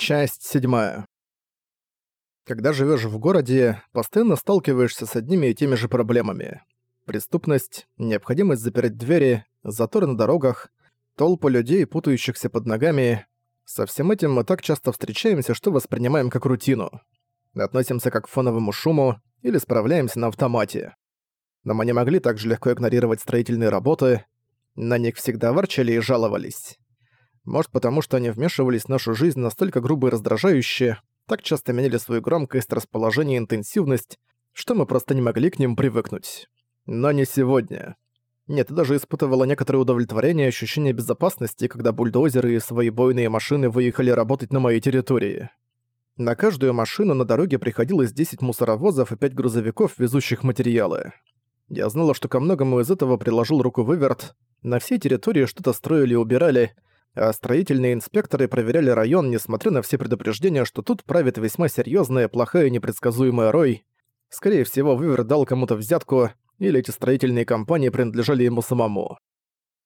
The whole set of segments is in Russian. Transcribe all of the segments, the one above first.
Часть седьмая. Когда живешь в городе, постоянно сталкиваешься с одними и теми же проблемами. Преступность, необходимость запереть двери, заторы на дорогах, толпы людей, путающихся под ногами. Со всем этим мы так часто встречаемся, что воспринимаем как рутину. Относимся как к фоновому шуму или справляемся на автомате. Но мы не могли так же легко игнорировать строительные работы. На них всегда ворчали и жаловались. Может, потому что они вмешивались в нашу жизнь настолько грубо и раздражающе, так часто меняли свою громкость, расположение и интенсивность, что мы просто не могли к ним привыкнуть. Но не сегодня. Нет, я даже испытывала некоторое удовлетворение и ощущение безопасности, когда бульдозеры и свои бойные машины выехали работать на моей территории. На каждую машину на дороге приходилось 10 мусоровозов и 5 грузовиков, везущих материалы. Я знала, что ко многому из этого приложил руку выверт. На всей территории что-то строили и убирали, а строительные инспекторы проверяли район, несмотря на все предупреждения, что тут правит весьма серьёзная, плохая и непредсказуемая рой. Скорее всего, Вывер дал кому-то взятку, или эти строительные компании принадлежали ему самому.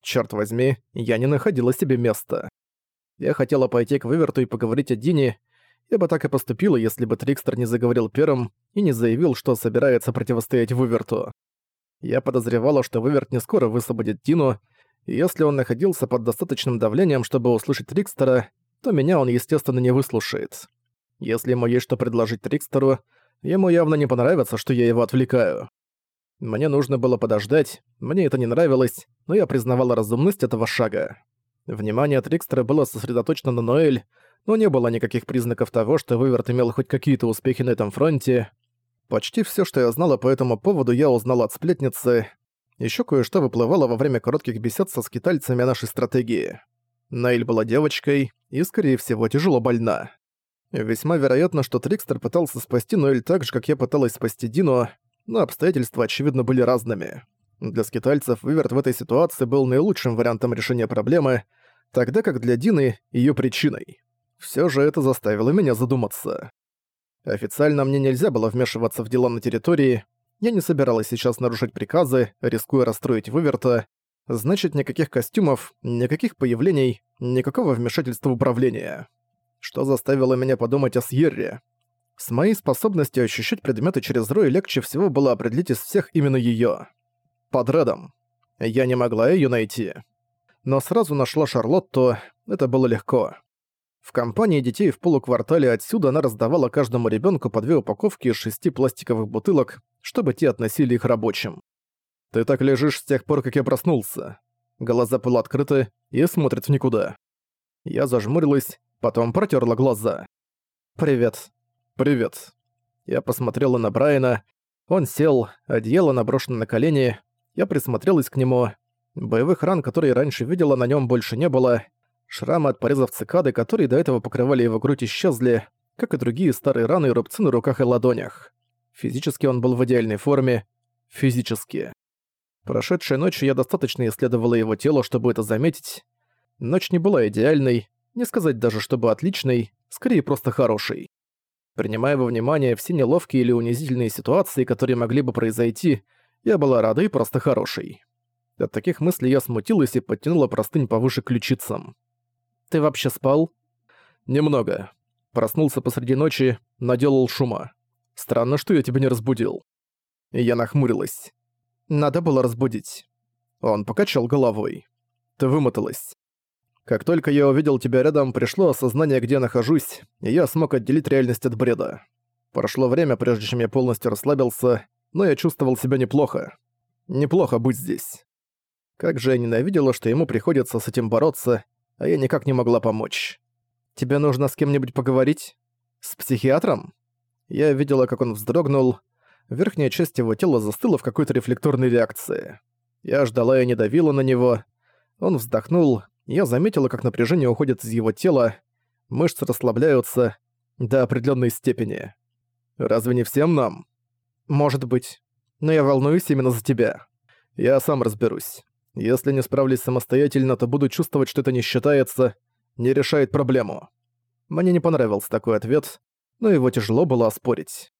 Чёрт возьми, я не находила себе места. Я хотела пойти к Выверту и поговорить о Дине, я бы так и поступила, если бы Трикстер не заговорил первым и не заявил, что собирается противостоять Выверту. Я подозревала, что Выверт не скоро высвободит Дину, если он находился под достаточным давлением, чтобы услышать Трикстера, то меня он, естественно, не выслушает. Если ему есть что предложить Трикстеру, ему явно не понравится, что я его отвлекаю. Мне нужно было подождать, мне это не нравилось, но я признавала разумность этого шага. Внимание Трикстера было сосредоточено на Ноэль, но не было никаких признаков того, что Выверт имел хоть какие-то успехи на этом фронте. Почти все, что я знала по этому поводу, я узнала от сплетницы, Ещё кое-что выплывало во время коротких бесед со скитальцами о нашей стратегии. Наиль была девочкой и, скорее всего, тяжело больна. Весьма вероятно, что Трикстер пытался спасти Ноэль так же, как я пыталась спасти Дину, но обстоятельства, очевидно, были разными. Для скитальцев Выверт в этой ситуации был наилучшим вариантом решения проблемы, тогда как для Дины — её причиной. Всё же это заставило меня задуматься. Официально мне нельзя было вмешиваться в дела на территории, я не собиралась сейчас нарушать приказы, рискуя расстроить выверта. Значит, никаких костюмов, никаких появлений, никакого вмешательства в управление. Что заставило меня подумать о Сьерре? С моей способностью ощущать предметы через рой легче всего было определить из всех именно её. Под Редом. Я не могла её найти. Но сразу нашла Шарлотту, это было легко. В компании детей в полуквартале отсюда она раздавала каждому ребенку по две упаковки из шести пластиковых бутылок, чтобы те относили их рабочим. «Ты так лежишь с тех пор, как я проснулся». Глаза полуоткрыты и смотрят в никуда. Я зажмурилась, потом протерла глаза. «Привет». «Привет». Я посмотрела на Брайана. Он сел, одеяло наброшено на колени. Я присмотрелась к нему. Боевых ран, которые раньше видела, на нем больше не было. Шрамы от порезов цикады, которые до этого покрывали его грудь, исчезли, как и другие старые раны и рубцы на руках и ладонях. Физически он был в идеальной форме. Физически. Прошедшей ночью я достаточно исследовала его тело, чтобы это заметить. Ночь не была идеальной, не сказать даже, чтобы отличной, скорее просто хорошей. Принимая во внимание все неловкие или унизительные ситуации, которые могли бы произойти, я была рада и просто хорошей. От таких мыслей я смутилась и подтянула простынь повыше ключицам. Ты вообще спал? Немного. Проснулся посреди ночи, наделал шума. Странно, что я тебя не разбудил. Я нахмурилась. Надо было разбудить. Он покачал головой. Ты вымоталась. Как только я увидел тебя рядом, пришло осознание, где я нахожусь, и я смог отделить реальность от бреда. Прошло время, прежде чем я полностью расслабился, но я чувствовал себя неплохо. Неплохо быть здесь. Как же я ненавидела, что ему приходится с этим бороться, а я никак не могла помочь. «Тебе нужно с кем-нибудь поговорить? С психиатром?» Я видела, как он вздрогнул. Верхняя часть его тела застыла в какой-то рефлекторной реакции. Я ждала и не давила на него. Он вздохнул. Я заметила, как напряжение уходит из его тела. Мышцы расслабляются до определенной степени. Разве не всем нам? Может быть. Но я волнуюсь именно за тебя. Я сам разберусь. Если не справлюсь самостоятельно, то буду чувствовать, что это не считается, не решает проблему. Мне не понравился такой ответ, но его тяжело было оспорить.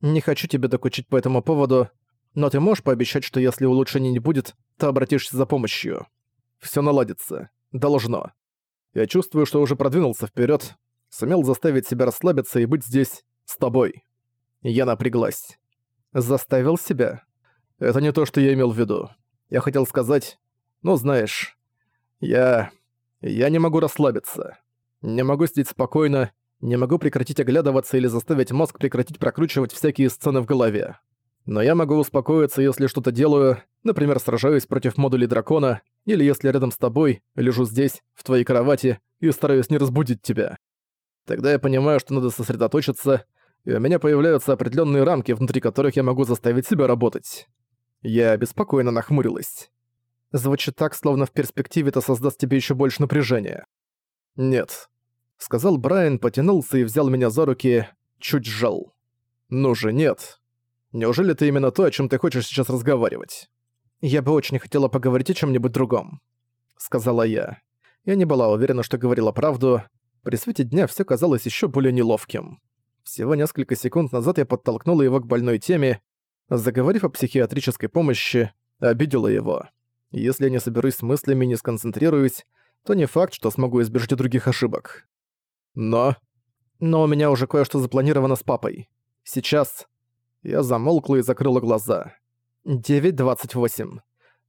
Не хочу тебе докучить по этому поводу, но ты можешь пообещать, что если улучшений не будет, то обратишься за помощью. Всё наладится. Должно. Я чувствую, что уже продвинулся вперёд. Сумел заставить себя расслабиться и быть здесь с тобой. Я напряглась. Заставил себя? Это не то, что я имел в виду. Я хотел сказать... Ну, знаешь... Я... Я не могу расслабиться. Не могу сидеть спокойно, не могу прекратить оглядываться или заставить мозг прекратить прокручивать всякие сцены в голове. Но я могу успокоиться, если что-то делаю, например, сражаюсь против модулей дракона, или если рядом с тобой, лежу здесь, в твоей кровати, и стараюсь не разбудить тебя. Тогда я понимаю, что надо сосредоточиться, и у меня появляются определенные рамки, внутри которых я могу заставить себя работать. Я беспокойно нахмурилась. Звучит так, словно в перспективе это создаст тебе еще больше напряжения. Нет. Сказал Брайан, потянулся и взял меня за руки, чуть сжал. Ну же, нет. Неужели это именно то, о чем ты хочешь сейчас разговаривать? Я бы очень хотела поговорить о чем-нибудь другом, сказала я. Я не была уверена, что говорила правду. При свете дня все казалось еще более неловким. Всего несколько секунд назад я подтолкнула его к больной теме, заговорив о психиатрической помощи, обидела его. Если я не соберусь с мыслями и не сконцентрируюсь, то не факт, что смогу избежать других ошибок. Но... Но у меня уже кое-что запланировано с папой. Сейчас... Я замолкла и закрыла глаза. 9.28.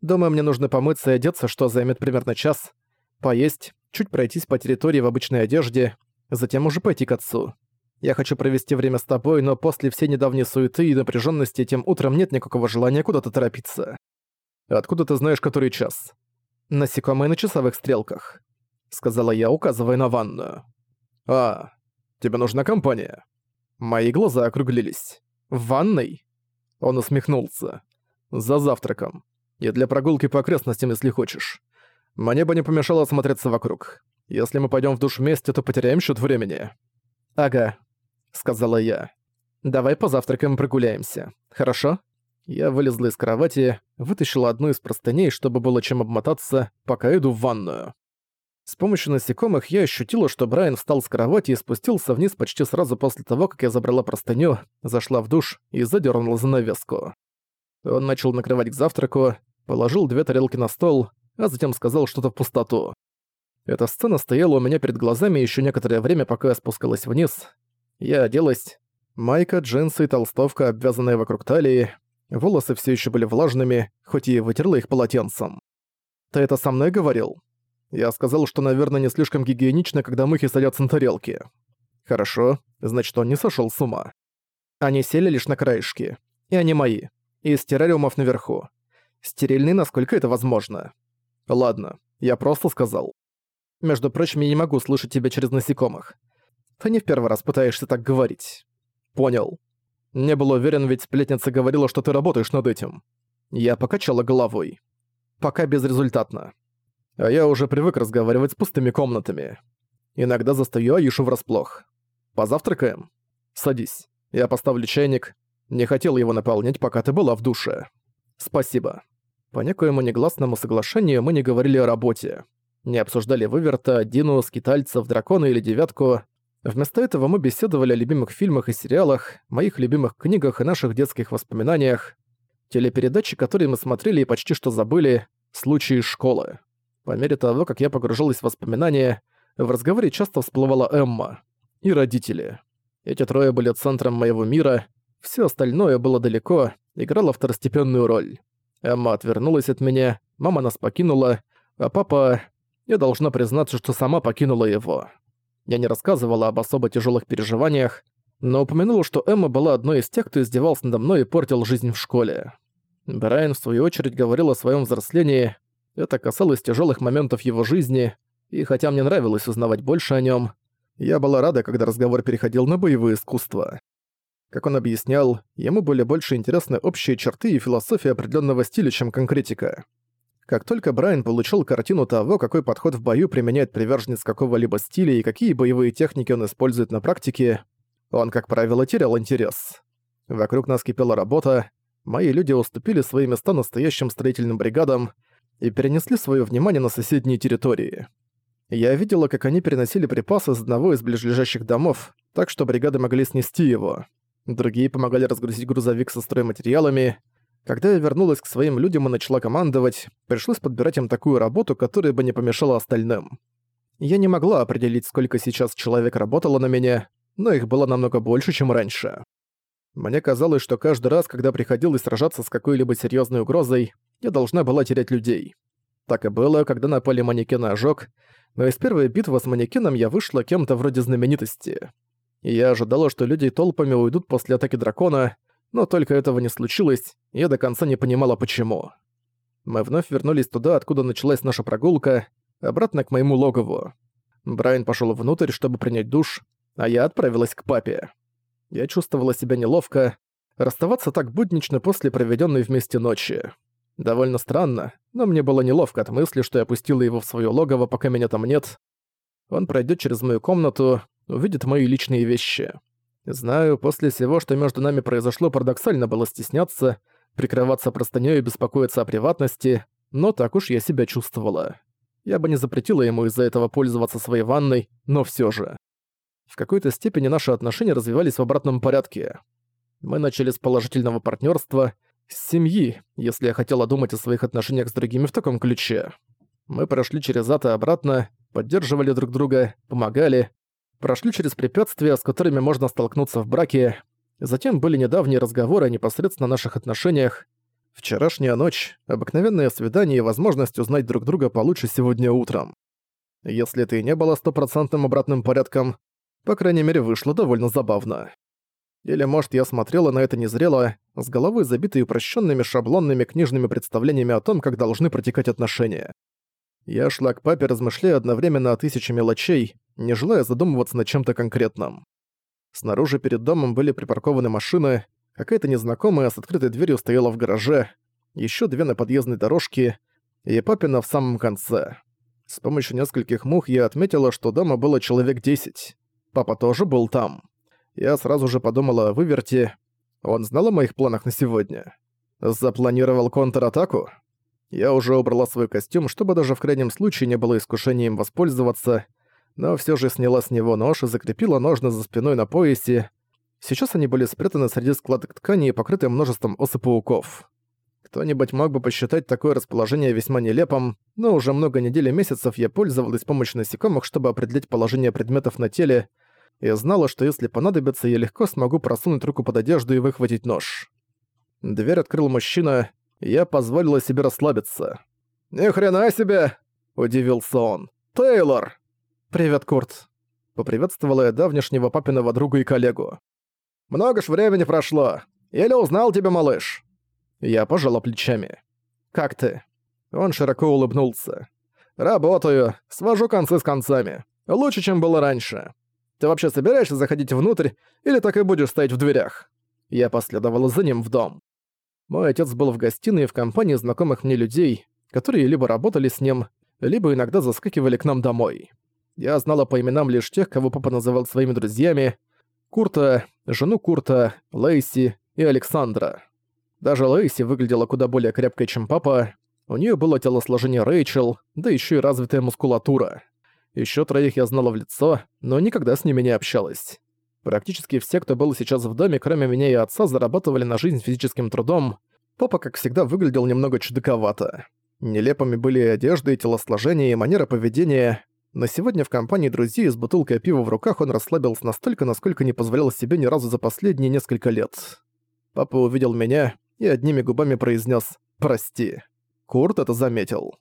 Думаю, мне нужно помыться и одеться, что займет примерно час. Поесть, чуть пройтись по территории в обычной одежде, затем уже пойти к отцу. Я хочу провести время с тобой, но после всей недавней суеты и напряженности тем утром нет никакого желания куда-то торопиться. Откуда ты знаешь, который час? Насекомые на часовых стрелках, сказала я, указывая на ванную. А, тебе нужна компания. Мои глаза округлились. В ванной? Он усмехнулся. За завтраком. И для прогулки по окрестностям, если хочешь. Мне бы не помешало осмотреться вокруг. Если мы пойдем в душ вместе, то потеряем счет времени. Ага, сказала я. Давай позавтракаем и прогуляемся. Хорошо? Я вылезла из кровати, вытащила одну из простыней, чтобы было чем обмотаться, пока иду в ванную. С помощью насекомых я ощутила, что Брайан встал с кровати и спустился вниз почти сразу после того, как я забрала простыню, зашла в душ и задернула занавеску. Он начал накрывать к завтраку, положил две тарелки на стол, а затем сказал что-то в пустоту. Эта сцена стояла у меня перед глазами еще некоторое время, пока я спускалась вниз. Я оделась. Майка, джинсы и толстовка, обвязанная вокруг талии. Волосы все еще были влажными, хоть и вытерла их полотенцем. «Ты это со мной говорил?» Я сказал, что, наверное, не слишком гигиенично, когда мухи садятся на тарелки. Хорошо, значит, он не сошел с ума. Они сели лишь на краешки. И они мои. Из террариумов наверху. Стерильны, насколько это возможно. Ладно, я просто сказал. Между прочим, я не могу слышать тебя через насекомых. Ты не в первый раз пытаешься так говорить. Понял. Не был уверен, ведь сплетница говорила, что ты работаешь над этим. Я покачала головой. Пока безрезультатно. А я уже привык разговаривать с пустыми комнатами. Иногда застаю Аишу врасплох. Позавтракаем? Садись. Я поставлю чайник. Не хотел его наполнять, пока ты была в душе. Спасибо. По некоему негласному соглашению мы не говорили о работе. Не обсуждали выверта, Дину, скитальцев, дракона или девятку. Вместо этого мы беседовали о любимых фильмах и сериалах, моих любимых книгах и наших детских воспоминаниях. Телепередачи, которые мы смотрели и почти что забыли, случаи школы. По мере того, как я погружалась в воспоминания, в разговоре часто всплывала Эмма и родители. Эти трое были центром моего мира, все остальное было далеко, играло второстепенную роль. Эмма отвернулась от меня, мама нас покинула, а папа... Я должна признаться, что сама покинула его. Я не рассказывала об особо тяжелых переживаниях, но упомянула, что Эмма была одной из тех, кто издевался надо мной и портил жизнь в школе. Брайан, в свою очередь, говорил о своем взрослении. Это касалось тяжелых моментов его жизни, и хотя мне нравилось узнавать больше о нем, я была рада, когда разговор переходил на боевые искусства. Как он объяснял, ему были больше интересны общие черты и философия определенного стиля, чем конкретика. Как только Брайан получил картину того, какой подход в бою применяет приверженец какого-либо стиля и какие боевые техники он использует на практике, он, как правило, терял интерес. Вокруг нас кипела работа, мои люди уступили свои места настоящим строительным бригадам и перенесли свое внимание на соседние территории. Я видела, как они переносили припасы из одного из ближайших домов, так что бригады могли снести его. Другие помогали разгрузить грузовик со стройматериалами. Когда я вернулась к своим людям и начала командовать, пришлось подбирать им такую работу, которая бы не помешала остальным. Я не могла определить, сколько сейчас человек работало на меня, но их было намного больше, чем раньше. Мне казалось, что каждый раз, когда приходилось сражаться с какой-либо серьезной угрозой, я должна была терять людей. Так и было, когда напали манекены ожог, но из первой битвы с манекеном я вышла кем-то вроде знаменитости. И я ожидала, что люди толпами уйдут после атаки дракона, но только этого не случилось, и я до конца не понимала, почему. Мы вновь вернулись туда, откуда началась наша прогулка, обратно к моему логову. Брайан пошел внутрь, чтобы принять душ, а я отправилась к папе. Я чувствовала себя неловко, расставаться так буднично после проведенной вместе ночи. Довольно странно, но мне было неловко от мысли, что я пустила его в свое логово, пока меня там нет. Он пройдет через мою комнату, увидит мои личные вещи. Знаю, после всего, что между нами произошло, парадоксально было стесняться, прикрываться простынёй и беспокоиться о приватности, но так уж я себя чувствовала. Я бы не запретила ему из-за этого пользоваться своей ванной, но все же. В какой-то степени наши отношения развивались в обратном порядке. Мы начали с положительного партнерства, с семьи, если я хотела думать о своих отношениях с другими в таком ключе. Мы прошли через ад и обратно, поддерживали друг друга, помогали, прошли через препятствия, с которыми можно столкнуться в браке, затем были недавние разговоры о непосредственно наших отношениях, вчерашняя ночь, обыкновенное свидание и возможность узнать друг друга получше сегодня утром. Если это и не было стопроцентным обратным порядком, по крайней мере, вышло довольно забавно. Или, может, я смотрела на это незрело, с головой забитой упрощенными шаблонными книжными представлениями о том, как должны протекать отношения. Я шла к папе, размышляя одновременно о тысяче мелочей, не желая задумываться над чем-то конкретным. Снаружи перед домом были припаркованы машины, какая-то незнакомая с открытой дверью стояла в гараже, еще две на подъездной дорожке, и папина в самом конце. С помощью нескольких мух я отметила, что дома было человек десять. Папа тоже был там. Я сразу же подумала о выверте. Он знал о моих планах на сегодня. Запланировал контратаку? Я уже убрала свой костюм, чтобы даже в крайнем случае не было искушением воспользоваться, но все же сняла с него нож и закрепила ножны за спиной на поясе. Сейчас они были спрятаны среди складок ткани и покрыты множеством осы пауков. Кто-нибудь мог бы посчитать такое расположение весьма нелепым, но уже много недель и месяцев я пользовалась помощью насекомых, чтобы определить положение предметов на теле, и знала, что если понадобится, я легко смогу просунуть руку под одежду и выхватить нож. Дверь открыл мужчина, и я позволила себе расслабиться. «Ни хрена себе!» – удивился он. «Тейлор!» «Привет, Курт!» – поприветствовала я давнешнего папиного друга и коллегу. «Много ж времени прошло. Еле узнал тебя, малыш!» Я пожала плечами. «Как ты?» Он широко улыбнулся. «Работаю. Свожу концы с концами. Лучше, чем было раньше. Ты вообще собираешься заходить внутрь, или так и будешь стоять в дверях?» Я последовала за ним в дом. Мой отец был в гостиной в компании знакомых мне людей, которые либо работали с ним, либо иногда заскакивали к нам домой. Я знала по именам лишь тех, кого папа называл своими друзьями, Курта, жену Курта, Лейси и Александра. Даже Лейси выглядела куда более крепкой, чем папа, у нее было телосложение Рэйчел, да еще и развитая мускулатура. Еще троих я знала в лицо, но никогда с ними не общалась. Практически все, кто был сейчас в доме, кроме меня и отца, зарабатывали на жизнь физическим трудом. Папа, как всегда, выглядел немного чудаковато. Нелепыми были и одежда, и телосложение, и манера поведения. Но сегодня в компании друзей с бутылкой пива в руках он расслабился настолько, насколько не позволял себе ни разу за последние несколько лет. Папа увидел меня и одними губами произнес «Прости». Курт это заметил.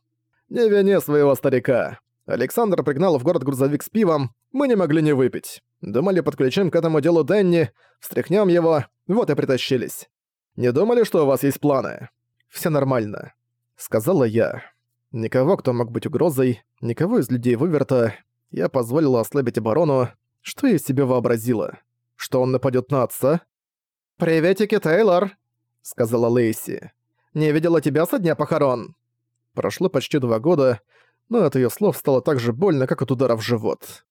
«Не вини своего старика. Александр пригнал в город грузовик с пивом, мы не могли не выпить. Думали, подключим к этому делу Дэнни, встряхнем его, вот и притащились. Не думали, что у вас есть планы? Все нормально, сказала я. Никого, кто мог быть угрозой, никого из людей выверта. Я позволила ослабить оборону. Что я себе вообразила? Что он нападет на отца? «Приветики, Тейлор!» — сказала Лейси. «Не видела тебя со дня похорон!» Прошло почти два года, но от её слов стало так же больно, как от удара в живот.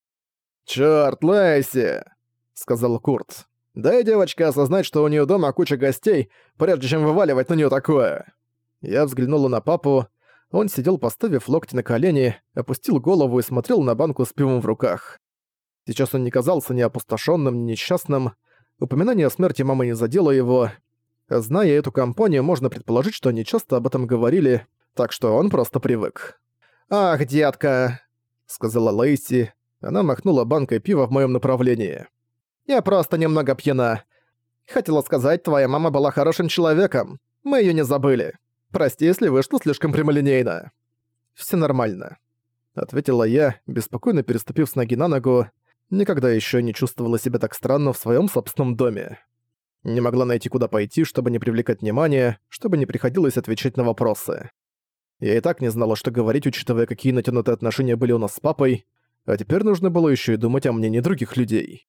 «Чёрт, Лайси!» — сказал Курт. «Дай девочке осознать, что у неё дома куча гостей, прежде чем вываливать на неё такое!» Я взглянула на папу. Он сидел, поставив локти на колени, опустил голову и смотрел на банку с пивом в руках. Сейчас он не казался ни опустошённым, ни несчастным. Упоминание о смерти мамы не задело его. Зная эту компанию, можно предположить, что они часто об этом говорили, так что он просто привык. «Ах, детка!» —— сказала Лейси. Она махнула банкой пива в моем направлении. «Я просто немного пьяна. Хотела сказать, твоя мама была хорошим человеком. Мы её не забыли. Прости, если вышло слишком прямолинейно». «Всё нормально», — ответила я, беспокойно переступив с ноги на ногу. Никогда ещё не чувствовала себя так странно в своём собственном доме. Не могла найти, куда пойти, чтобы не привлекать внимания, чтобы не приходилось отвечать на вопросы. Я и так не знала, что говорить, учитывая, какие натянутые отношения были у нас с папой, а теперь нужно было ещё и думать о мнении других людей.